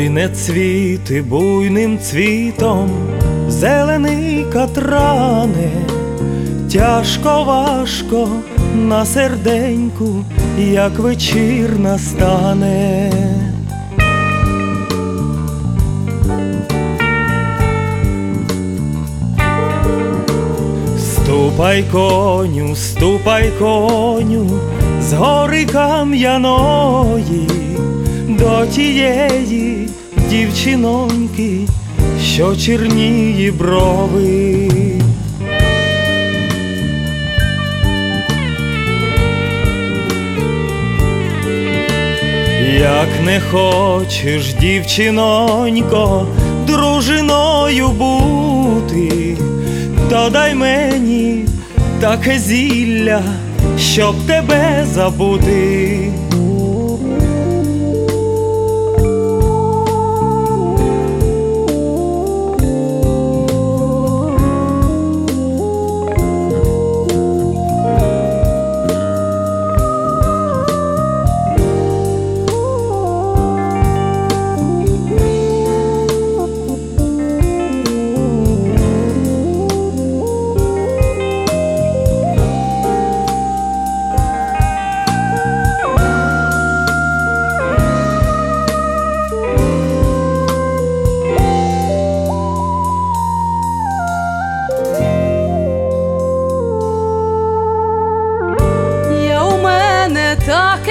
Ой, цвіти буйним цвітом, зелений катране, тяжко важко на серденьку, як вечір настане. Ступай коню, ступай коню, з гори кам'яної до тієї дівчиноньки, що чорніє брови. Як не хочеш, дівчинонько, дружиною бути, то дай мені таке зілля, щоб тебе забути.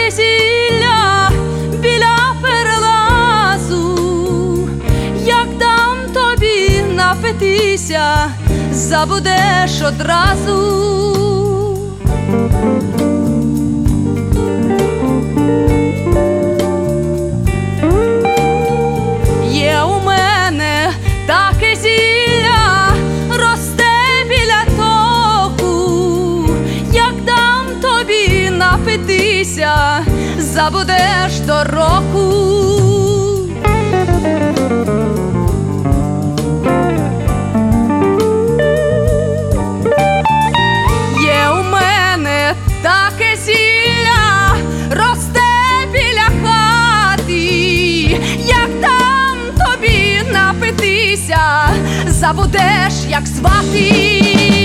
Таке зілля біля перелазу, як дам тобі напитися, забудеш одразу. Тобі забудеш до року. Є у мене таке зілля, росте біля хати, як там тобі напитися, забудеш, як звати.